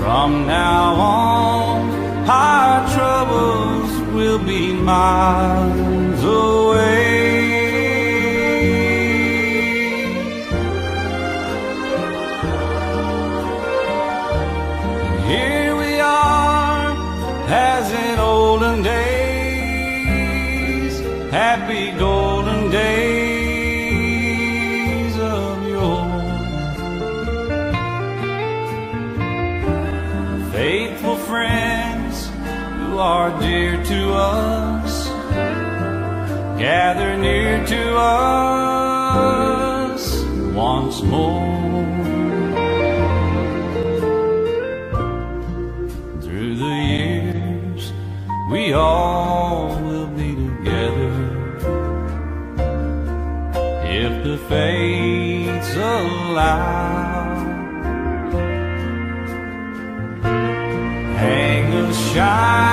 From now on, our troubles will be mine. are dear to us. Gather near to us once more. Through the years, we all will be together. If the fates allow. shine.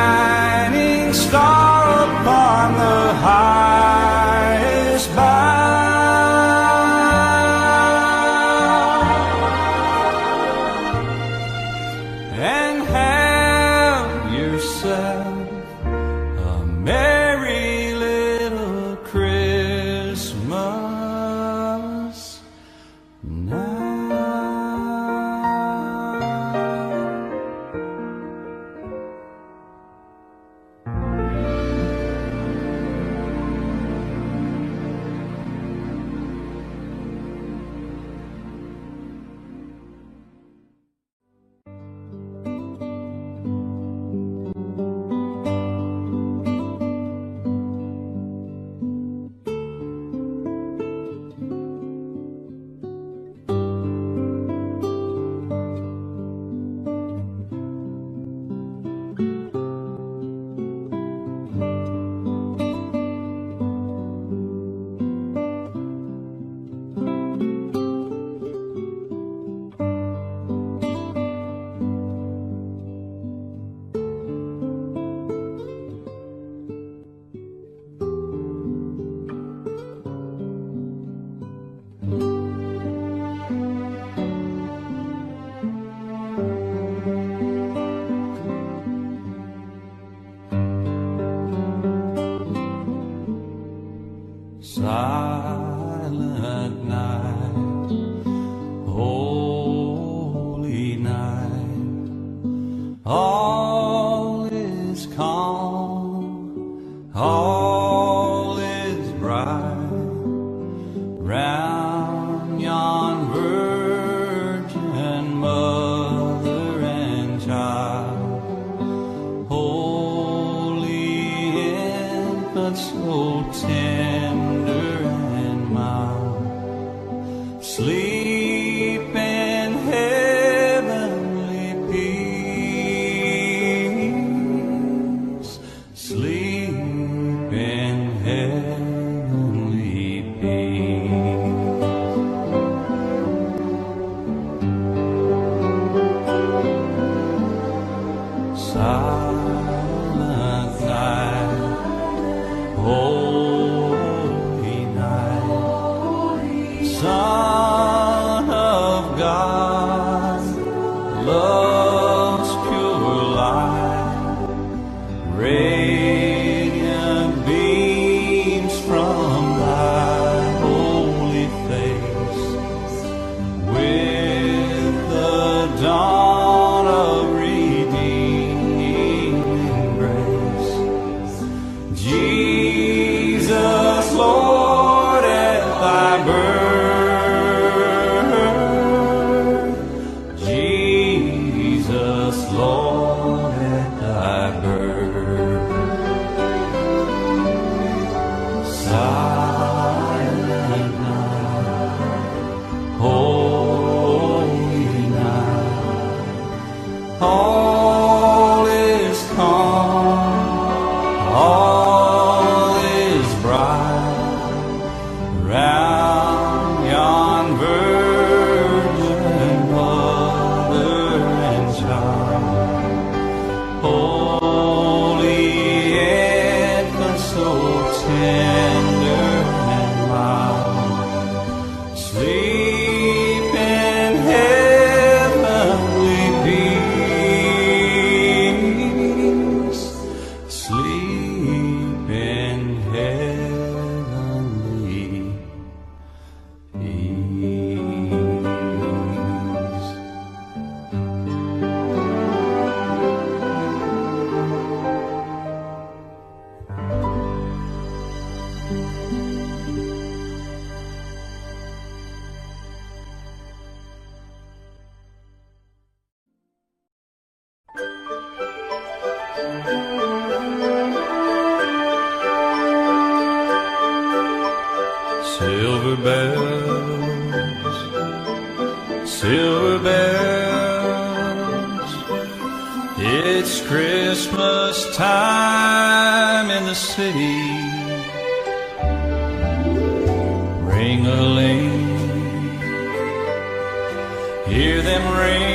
Bells, silver bells. It's Christmas time in the city. Ring a ling, hear them ring.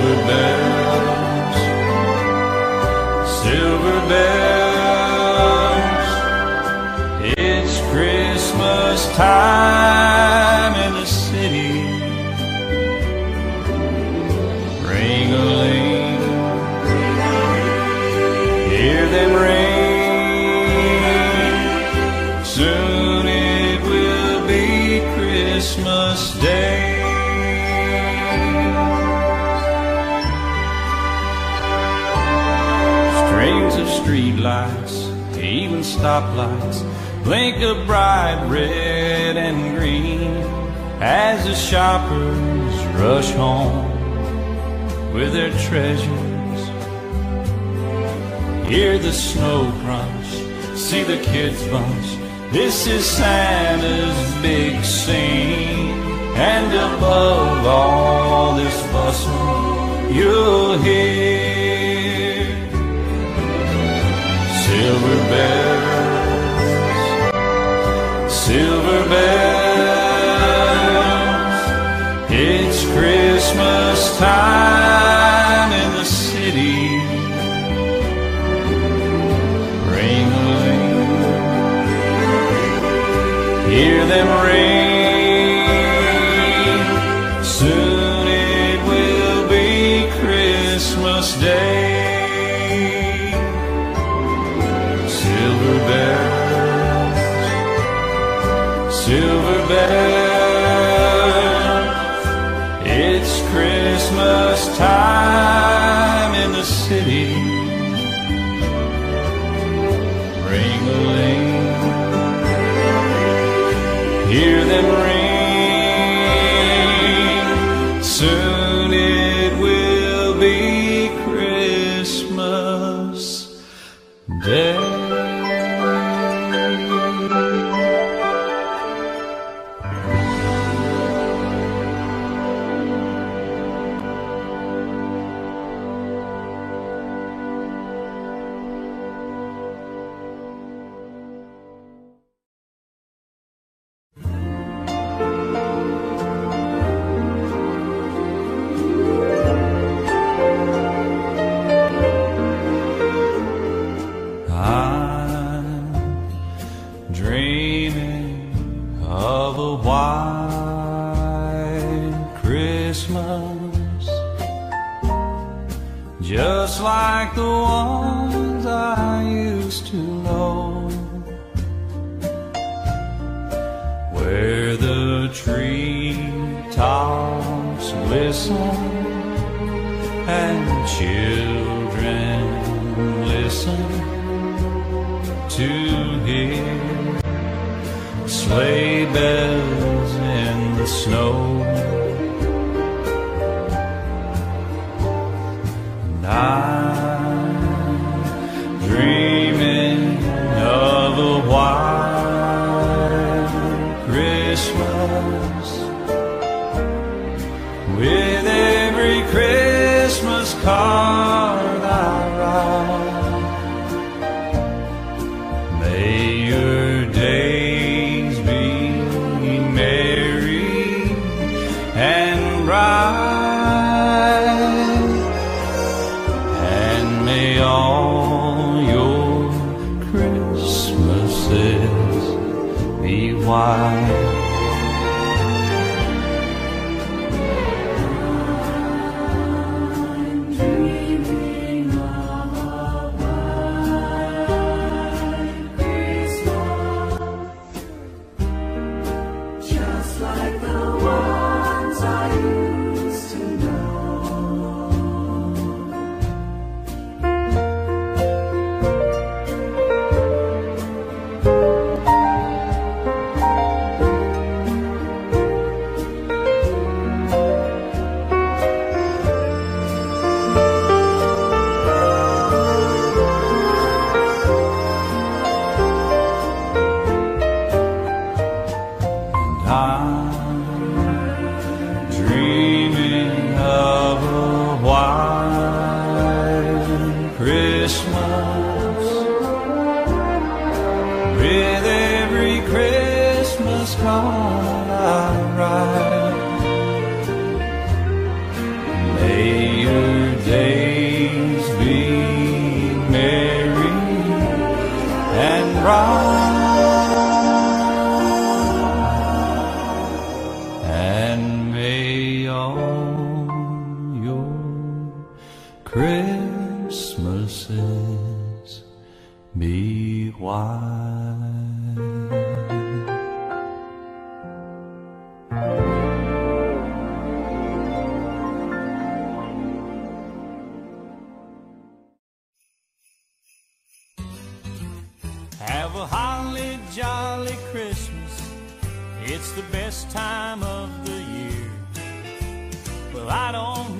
silver bells, silver bells. Stoplights, blink a bright red and green as the shoppers rush home with their treasures. Hear the snow crunch, see the kids bunch. This is Santa's big scene, and above all this bustle, you'll hear silver bells, silver bells. It's Christmas time with every Christmas card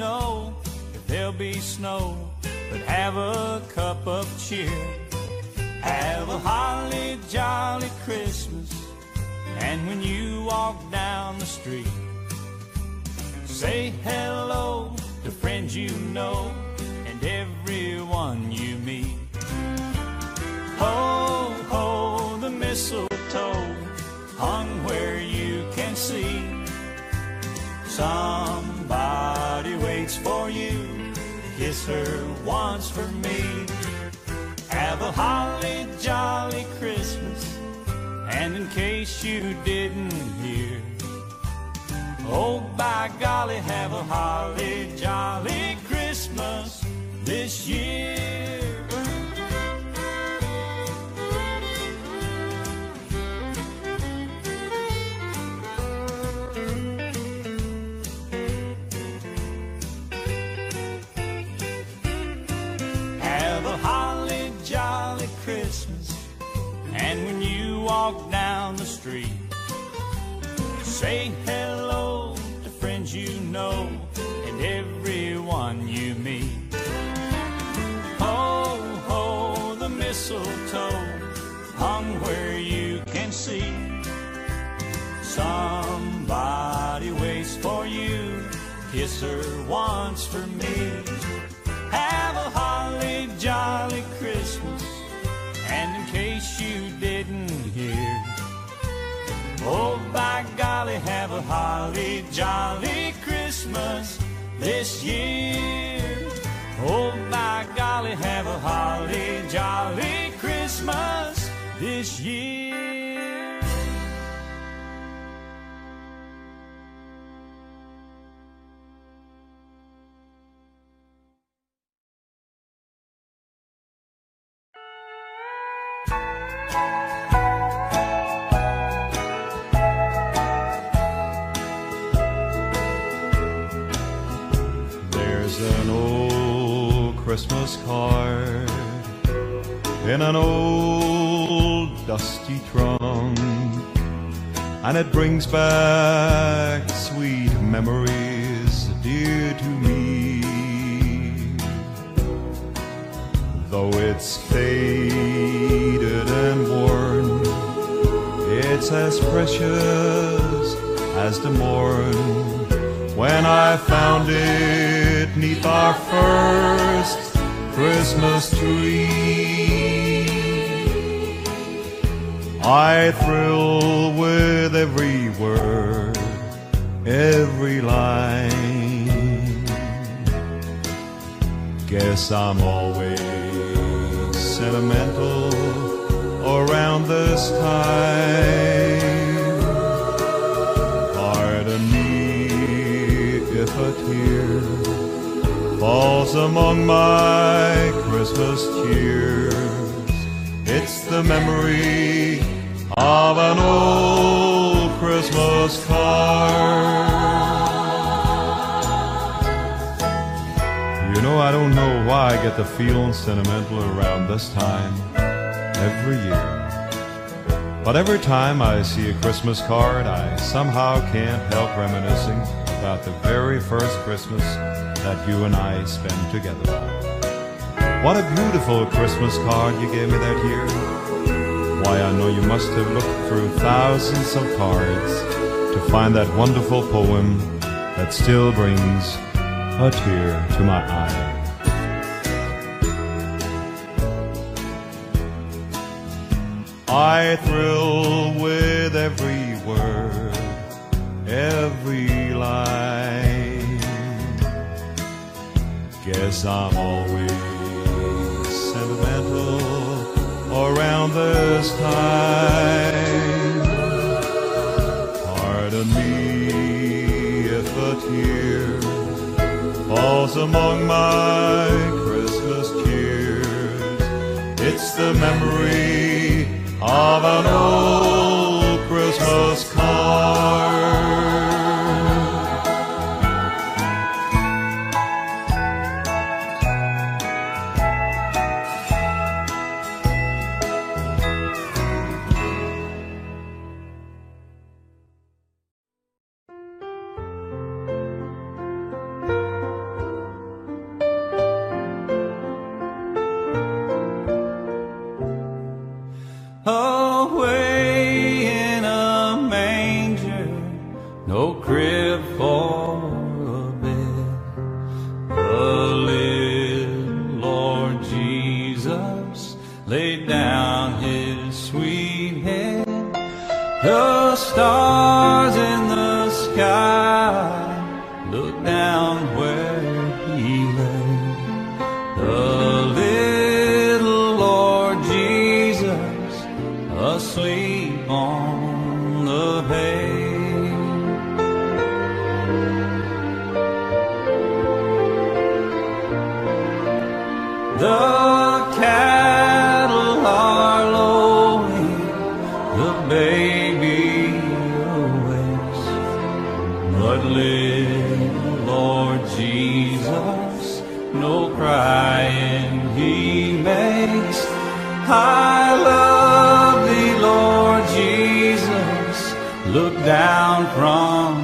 know if there'll be snow, but have a cup of cheer. Have a holly jolly Christmas. And when you walk down the street, say hello to friends you know and everyone you meet. Ho, ho, the mistletoe hung where you can see. Somebody waits for you, kiss her once for me. Have a holly jolly Christmas, and in case you didn't hear, oh by golly, have a holly jolly Christmas this year. Street, say hello to friends you know and everyone you meet. Ho, ho, the mistletoe hung where you can see. Somebody waits for you, kiss her once for me. Have a holly jolly Christmas. Oh by golly, have a holly jolly Christmas this year. Oh by golly, have a holly jolly Christmas this year. Christmas card in an old dusty trunk, and it brings back sweet memories dear to me. Though it's faded and worn, it's as precious as the morn when I found it neath our first Christmas tree. I thrill with every word, every line. Guess I'm always sentimental around this time. Pardon me if a tear falls among my Christmas cheers. It's the memory of an old Christmas card. You know, I don't know why I get the feeling sentimental around this time every year. But every time I see a Christmas card, I somehow can't help reminiscing about the very first Christmas that you and I spent together. What a beautiful Christmas card you gave me that year. Why, I know you must have looked through thousands of cards to find that wonderful poem that still brings a tear to my eye. I thrill with every word, every Guess I'm always sentimental around this time. Pardon me if a tear falls among my down from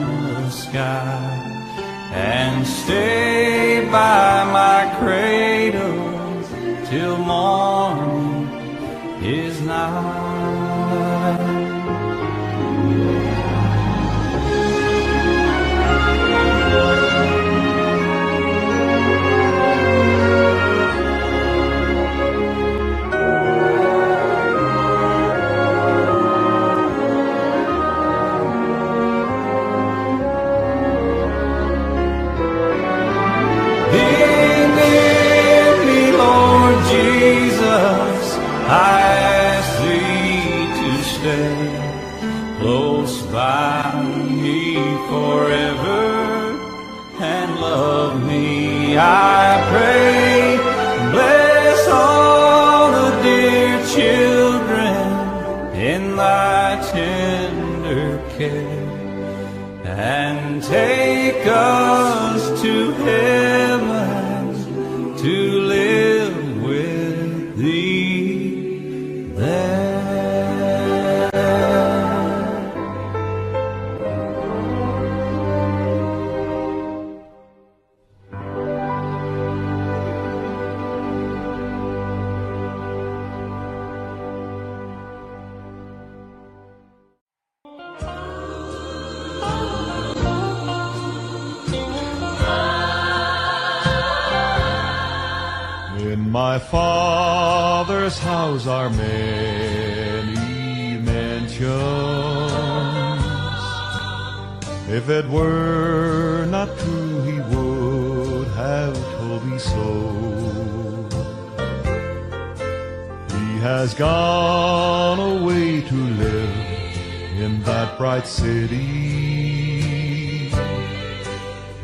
close by me forever and love me, I pray. Bless all the dear children in thy tender care and take us If it were not true, he would have told me so. He has gone away to live in that bright city.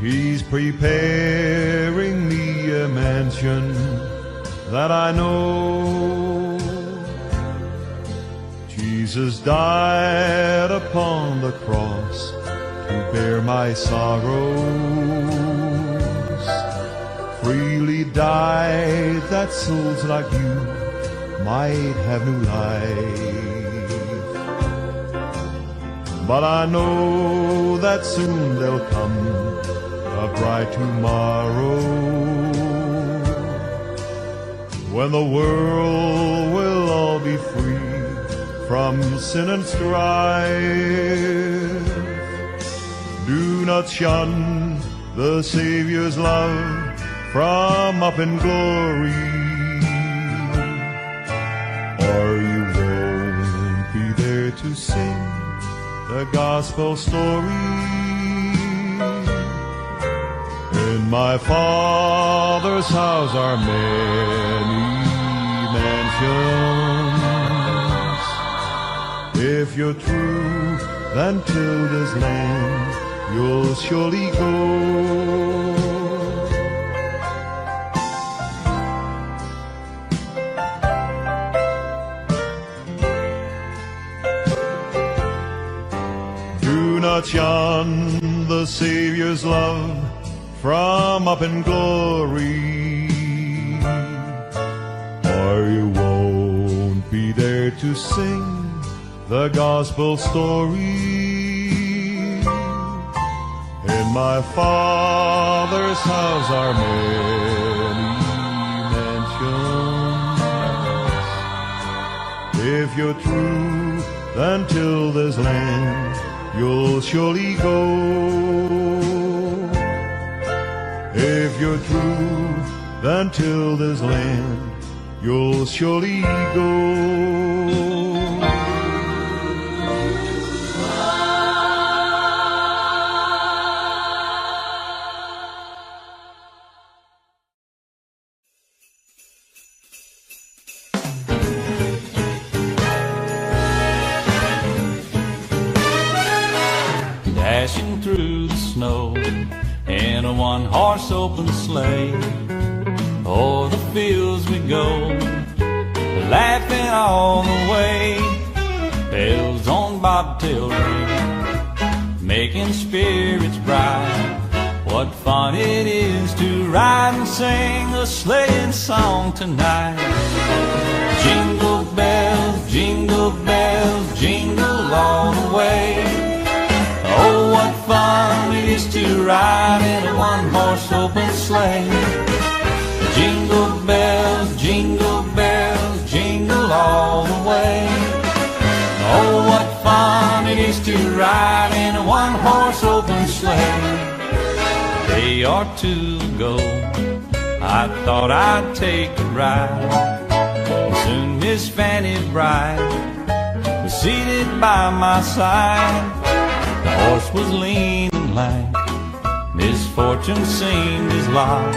He's preparing me a mansion that I know. Jesus died upon the cross to bear my sorrows. Freely died that souls like you might have new life. But I know that soon there'll come a bright tomorrow when the world will all be free from sin and strife. Do not shun the Savior's love from up in glory, or you won't be there to sing the gospel story. In my father's house are many mansions. If you're true, then till this land you'll surely go. Do not shun the Savior's love from up in glory, or you won't be there to sing the gospel story. My Father's house are many mansions. If you're true, then till this land you'll surely go. If you're true, then till this land you'll surely go. Sing a sleighing song tonight. Jingle bells, jingle bells, jingle all the way. Oh, what fun it is to ride in a one-horse open sleigh. Jingle bells, jingle bells, jingle all the way. Oh, what fun it is to ride in a one-horse open sleigh day or two ago, I thought I'd take a ride. Soon Miss Fanny Bright was seated by my side. The horse was lean and lank. Misfortune seemed his lot.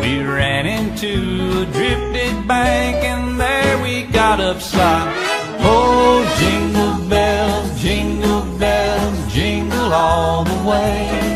We ran into a drifted bank and there we got upside. Oh, jingle bells, jingle bells, jingle all the way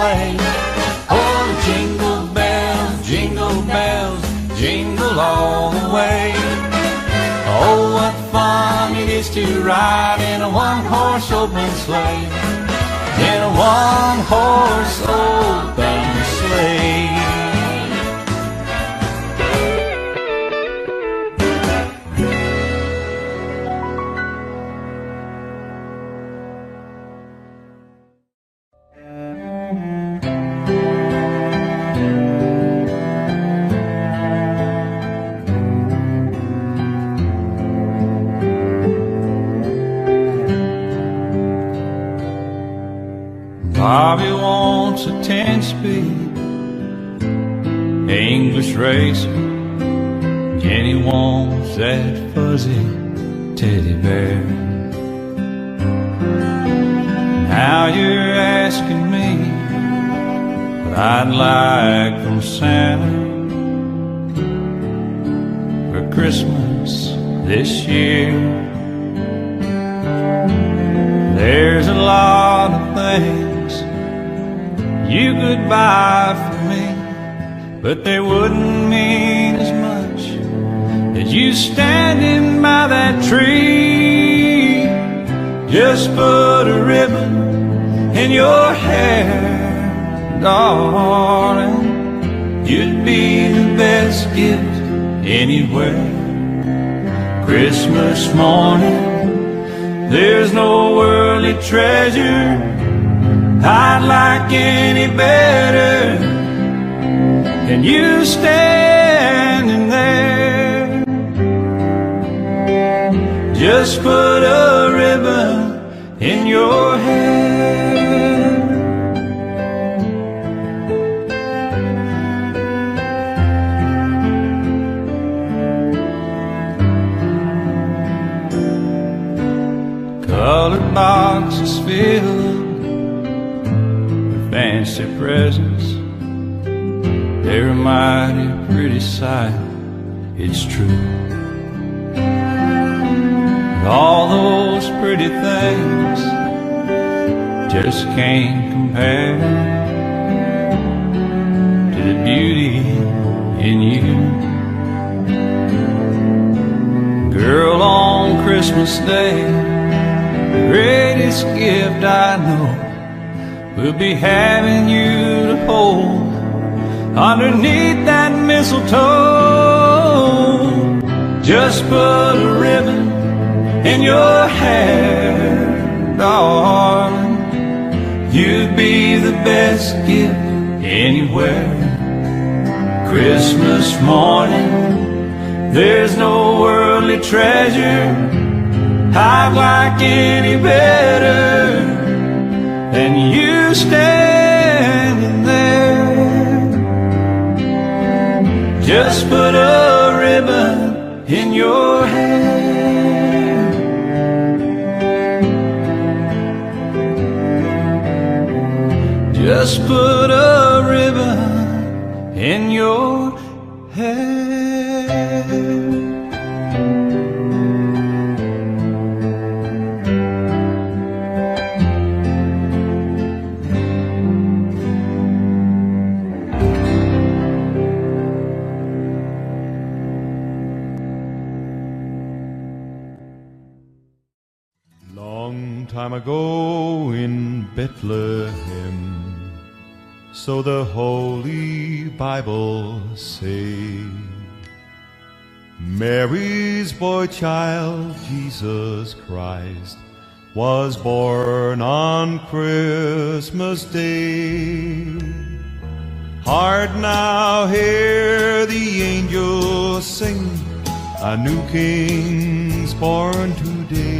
Sleigh. Oh, jingle bells, jingle bells, jingle all the way. Oh, what fun it is to ride in a one-horse open sleigh. In a one-horse open sleigh. English racer. Jenny wants that fuzzy teddy bear. Now you're asking me what I'd like from Santa for Christmas this year. There's a lot of things you could buy but they wouldn't mean as much as you standing by that tree. Just put a ribbon in your hair, darling. You'd be the best gift anywhere. Christmas morning, there's no worldly treasure I'd like any better than you standing there. Just put a ribbon in your hair. Colored boxes filled with fancy presents. They're a mighty pretty sight, it's true. But all those pretty things just can't compare to the beauty in you. Girl, on Christmas Day, the greatest gift I know We'll be having you to hold underneath that mistletoe. Just put a ribbon in your hair, darling. You'd be the best gift anywhere. Christmas morning, there's no worldly treasure I'd like any better than you standing Just put a ribbon in your hair. Just put a ribbon in your Bethlehem, so the Holy Bible say, Mary's boy child, Jesus Christ, was born on Christmas Day. Heart now hear the angels sing, a new king's born today.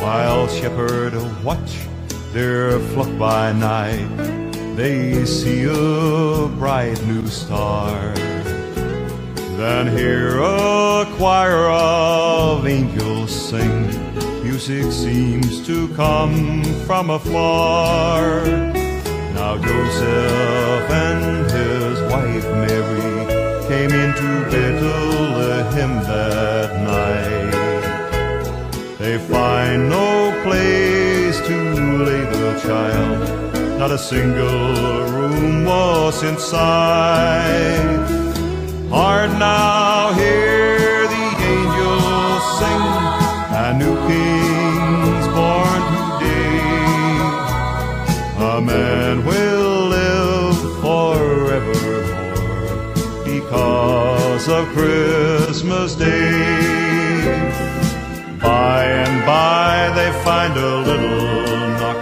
While shepherd watch their flock by night, they see a bright new star. Then hear a choir of angels sing. Music seems to come from afar. Now Joseph and his wife Mary came into Bethlehem that night. They find no place to lay the child, not a single room was inside. Heart now hear the angels sing, a new king's born today. A man will live forevermore because of Christmas Day. By they find a little nook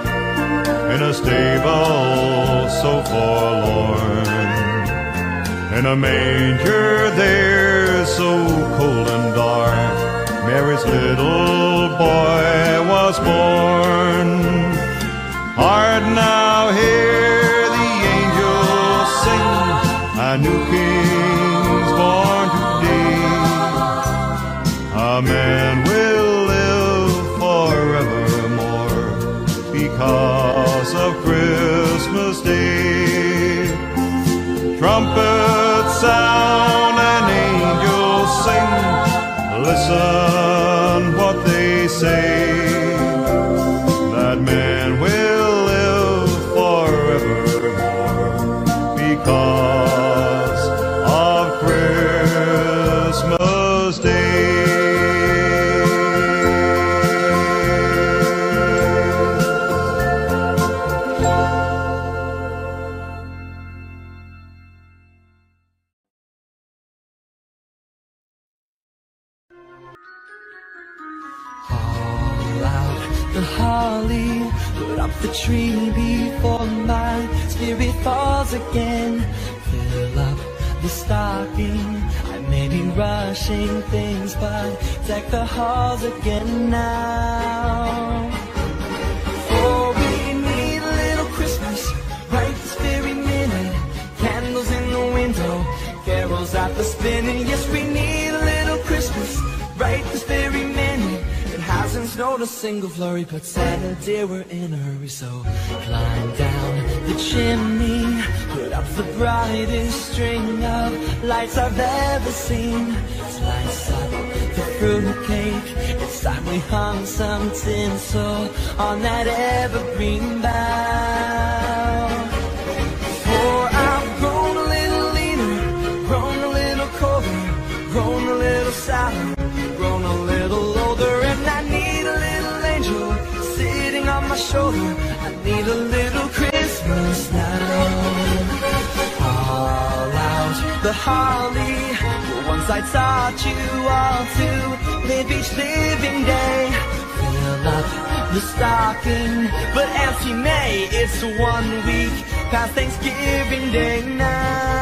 in a stable so forlorn. In a manger there so cold and dark, Mary's little boy was born. Hard now hear the angels sing, a new king's born today. A man because of Christmas Day. Trumpets spinning. Yes, we need a little Christmas right this very minute. It hasn't snowed a single flurry, but Santa dear, we're in a hurry, so climb down the chimney, put up the brightest string of lights I've ever seen. Slice up the fruitcake. It's time we hung some tinsel on that evergreen bough. The holly, ones I taught you all to live each living day. Fill up the stocking, but empty May, it's one week past Thanksgiving Day now.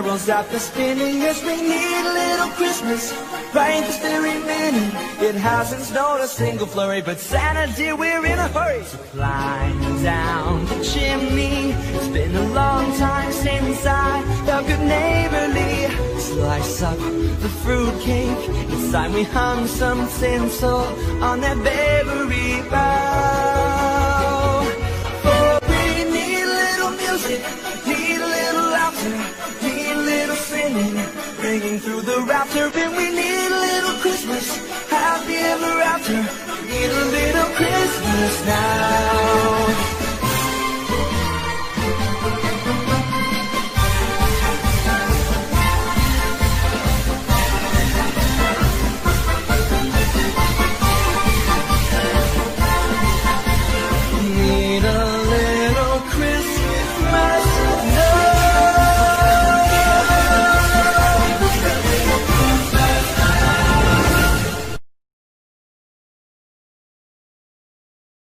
Carols out the spinning. Yes, we need a little Christmas right this very minute. It hasn't snowed a single flurry, but Santa dear, we're in a hurry. So climb down the chimney. It's been a long time since I felt good neighborly. Slice up the fruitcake. It's time we hung some tinsel on that bakery bough. ringing through the rapture And we need a little Christmas. Happy ever after. Need a little Christmas now.